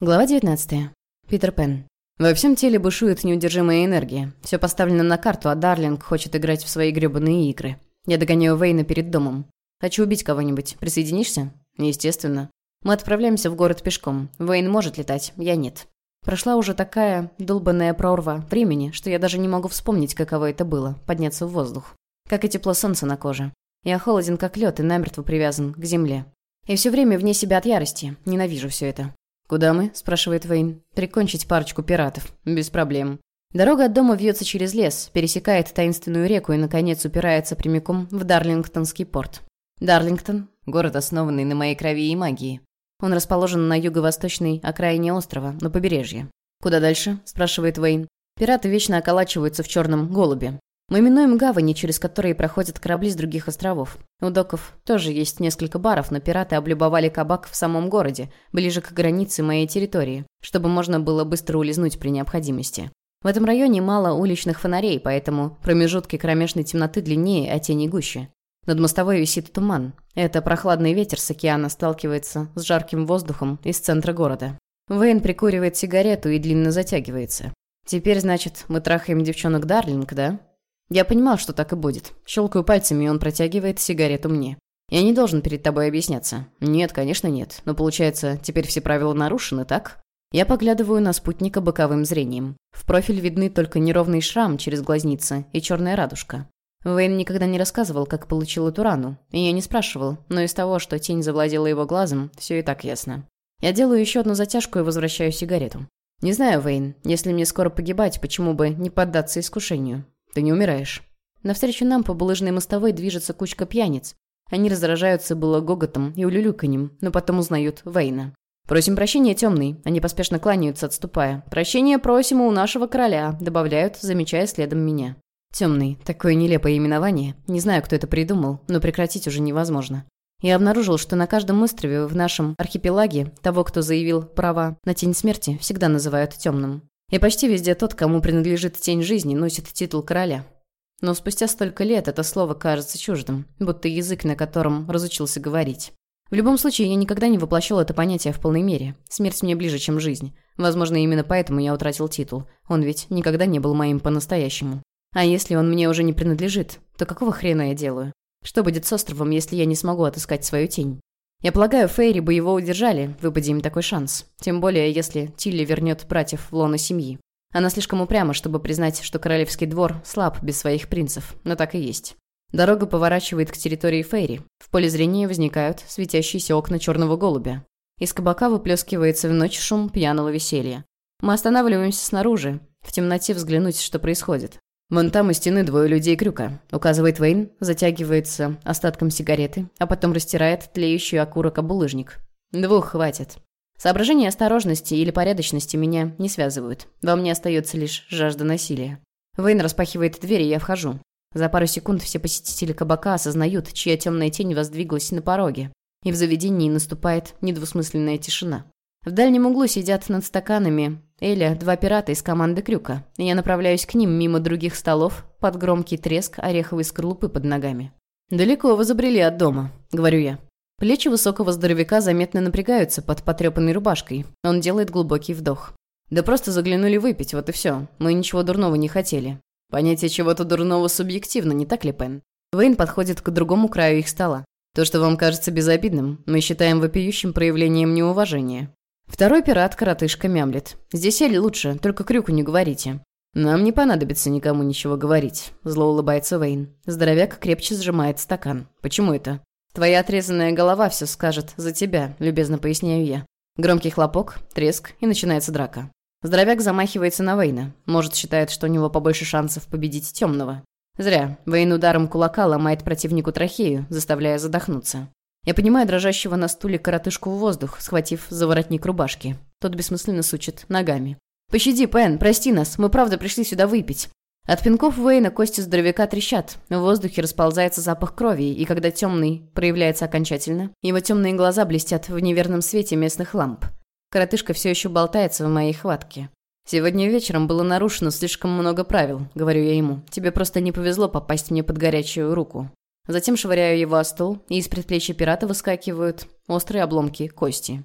Глава 19. Питер Пен. Во всем теле бушует неудержимая энергия. Все поставлено на карту, а Дарлинг хочет играть в свои гребаные игры. Я догоняю Вейна перед домом. Хочу убить кого-нибудь. Присоединишься? Естественно. Мы отправляемся в город пешком. Вейн может летать, я нет. Прошла уже такая долбанная прорва времени, что я даже не могу вспомнить, каково это было – подняться в воздух. Как и тепло солнца на коже. Я холоден, как лед, и намертво привязан к земле. И все время вне себя от ярости. Ненавижу все это. «Куда мы?» – спрашивает Вейн. «Прикончить парочку пиратов. Без проблем». Дорога от дома вьется через лес, пересекает таинственную реку и, наконец, упирается прямиком в Дарлингтонский порт. Дарлингтон – город, основанный на моей крови и магии. Он расположен на юго-восточной окраине острова, на побережье. «Куда дальше?» – спрашивает Вейн. Пираты вечно околачиваются в черном голубе. Мы минуем гавани, через которые проходят корабли с других островов. У доков тоже есть несколько баров, но пираты облюбовали кабак в самом городе, ближе к границе моей территории, чтобы можно было быстро улизнуть при необходимости. В этом районе мало уличных фонарей, поэтому промежутки кромешной темноты длиннее, а тени гуще. Над мостовой висит туман. Это прохладный ветер с океана сталкивается с жарким воздухом из центра города. Вейн прикуривает сигарету и длинно затягивается. «Теперь, значит, мы трахаем девчонок Дарлинг, да?» Я понимал, что так и будет. Щелкаю пальцами, и он протягивает сигарету мне. Я не должен перед тобой объясняться. Нет, конечно, нет. Но получается, теперь все правила нарушены, так? Я поглядываю на спутника боковым зрением. В профиль видны только неровный шрам через глазницы и черная радужка. Вейн никогда не рассказывал, как получил эту рану, и я не спрашивал, но из того, что тень завладела его глазом, все и так ясно. Я делаю еще одну затяжку и возвращаю сигарету. Не знаю, Вейн, если мне скоро погибать, почему бы не поддаться искушению? Ты не умираешь. Навстречу нам по булыжной мостовой движется кучка пьяниц. Они раздражаются было гоготом и улюлюканьем, но потом узнают Вейна. «Просим прощения, темный». Они поспешно кланяются, отступая. «Прощения просим у нашего короля», — добавляют, замечая следом меня. Темный. Такое нелепое именование. Не знаю, кто это придумал, но прекратить уже невозможно. Я обнаружил, что на каждом острове в нашем архипелаге того, кто заявил права на тень смерти, всегда называют темным. И почти везде тот, кому принадлежит тень жизни, носит титул короля. Но спустя столько лет это слово кажется чуждым, будто язык, на котором разучился говорить. В любом случае, я никогда не воплощал это понятие в полной мере. Смерть мне ближе, чем жизнь. Возможно, именно поэтому я утратил титул. Он ведь никогда не был моим по-настоящему. А если он мне уже не принадлежит, то какого хрена я делаю? Что будет с островом, если я не смогу отыскать свою тень? Я полагаю, Фейри бы его удержали, выпади им такой шанс. Тем более, если Тилли вернет братьев в лоно семьи. Она слишком упряма, чтобы признать, что королевский двор слаб без своих принцев, но так и есть. Дорога поворачивает к территории Фейри. В поле зрения возникают светящиеся окна черного голубя. Из кабака выплескивается в ночь шум пьяного веселья. Мы останавливаемся снаружи, в темноте взглянуть, что происходит. «Вон там у стены двое людей крюка», — указывает Вейн, затягивается остатком сигареты, а потом растирает тлеющий окурок об. «Двух хватит». Соображения осторожности или порядочности меня не связывают. Во мне остается лишь жажда насилия. Вейн распахивает дверь, и я вхожу. За пару секунд все посетители кабака осознают, чья темная тень воздвиглась на пороге. И в заведении наступает недвусмысленная тишина. В дальнем углу сидят над стаканами Эля, два пирата из команды Крюка. Я направляюсь к ним мимо других столов, под громкий треск ореховой скорлупы под ногами. «Далеко вы забрели от дома», — говорю я. Плечи высокого здоровяка заметно напрягаются под потрепанной рубашкой. Он делает глубокий вдох. «Да просто заглянули выпить, вот и все. Мы ничего дурного не хотели». Понятие чего-то дурного субъективно, не так ли, Пен? Вейн подходит к другому краю их стола. То, что вам кажется безобидным, мы считаем вопиющим проявлением неуважения. Второй пират коротышка мямлет. «Здесь Элли лучше, только Крюку не говорите». «Нам не понадобится никому ничего говорить», — зло улыбается Вейн. Здоровяк крепче сжимает стакан. «Почему это?» «Твоя отрезанная голова все скажет за тебя», — любезно поясняю я. Громкий хлопок, треск, и начинается драка. Здоровяк замахивается на Вейна. Может, считает, что у него побольше шансов победить темного. Зря. Вейн ударом кулака ломает противнику трахею, заставляя задохнуться. Я понимаю дрожащего на стуле коротышку в воздух, схватив за воротник рубашки. Тот бессмысленно сучит ногами. «Пощади, Пен, прости нас, мы правда пришли сюда выпить». От пинков Уэйна кости здоровяка трещат. В воздухе расползается запах крови, и когда темный проявляется окончательно, его темные глаза блестят в неверном свете местных ламп. Коротышка все еще болтается в моей хватке. «Сегодня вечером было нарушено слишком много правил», — говорю я ему. «Тебе просто не повезло попасть мне под горячую руку». Затем швыряю его о стол, и из предплечья пирата выскакивают острые обломки кости.